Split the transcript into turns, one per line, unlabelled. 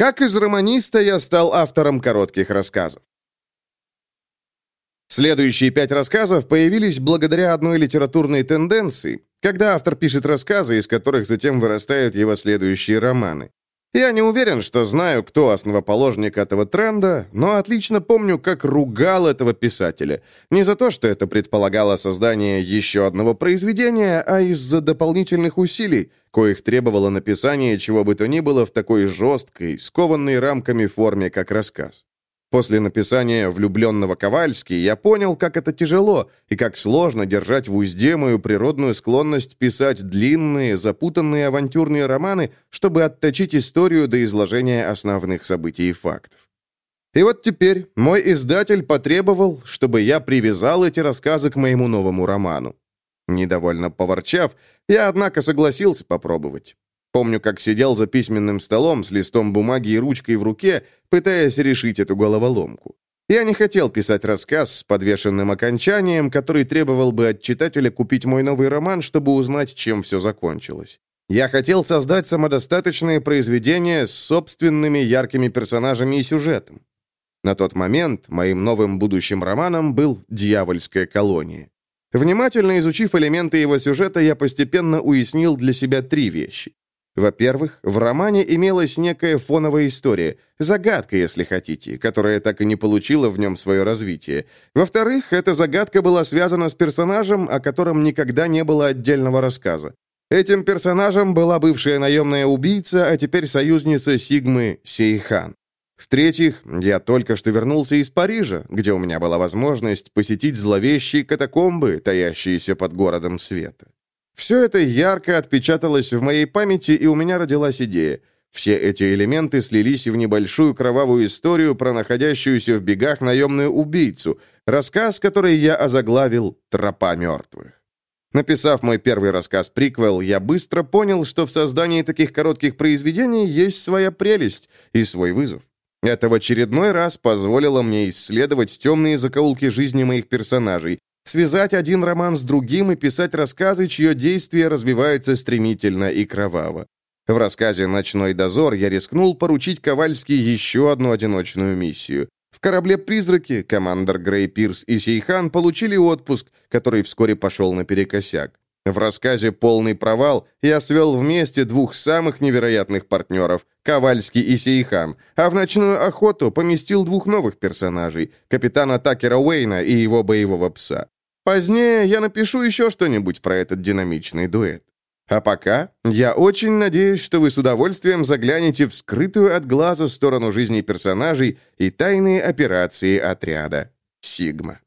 Как из романиста я стал автором коротких рассказов. Следующие пять рассказов появились благодаря одной литературной тенденции, когда автор пишет рассказы, из которых затем вырастают его следующие романы. Я не уверен, что знаю, кто основоположник этого тренда, но отлично помню, как ругал этого писателя. Не за то, что это предполагало создание еще одного произведения, а из-за дополнительных усилий, коих требовало написание чего бы то ни было в такой жесткой, скованной рамками форме, как рассказ. После написания «Влюбленного Ковальски» я понял, как это тяжело и как сложно держать в узде мою природную склонность писать длинные, запутанные авантюрные романы, чтобы отточить историю до изложения основных событий и фактов. И вот теперь мой издатель потребовал, чтобы я привязал эти рассказы к моему новому роману. Недовольно поворчав, я, однако, согласился попробовать. Помню, как сидел за письменным столом с листом бумаги и ручкой в руке, пытаясь решить эту головоломку. Я не хотел писать рассказ с подвешенным окончанием, который требовал бы от читателя купить мой новый роман, чтобы узнать, чем все закончилось. Я хотел создать самодостаточное произведение с собственными яркими персонажами и сюжетом. На тот момент моим новым будущим романом был «Дьявольская колония». Внимательно изучив элементы его сюжета, я постепенно уяснил для себя три вещи. Во-первых, в романе имелась некая фоновая история, загадка, если хотите, которая так и не получила в нем свое развитие. Во-вторых, эта загадка была связана с персонажем, о котором никогда не было отдельного рассказа. Этим персонажем была бывшая наемная убийца, а теперь союзница Сигмы Сейхан. В-третьих, я только что вернулся из Парижа, где у меня была возможность посетить зловещие катакомбы, таящиеся под городом света. Все это ярко отпечаталось в моей памяти, и у меня родилась идея. Все эти элементы слились в небольшую кровавую историю про находящуюся в бегах наемную убийцу, рассказ, который я озаглавил «Тропа мертвых». Написав мой первый рассказ-приквел, я быстро понял, что в создании таких коротких произведений есть своя прелесть и свой вызов. Это в очередной раз позволило мне исследовать темные закоулки жизни моих персонажей, связать один роман с другим и писать рассказы, чье действие развивается стремительно и кроваво. В рассказе «Ночной дозор» я рискнул поручить Ковальски еще одну одиночную миссию. В корабле «Призраки» командор Грей Пирс и Сейхан получили отпуск, который вскоре пошел наперекосяк. В рассказе «Полный провал» я свел вместе двух самых невероятных партнеров – Ковальский и Сейхан, а в «Ночную охоту» поместил двух новых персонажей – капитана Такера Уэйна и его боевого пса. Позднее я напишу еще что-нибудь про этот динамичный дуэт. А пока я очень надеюсь, что вы с удовольствием заглянете в скрытую от глаза сторону жизни персонажей и тайные операции отряда «Сигма».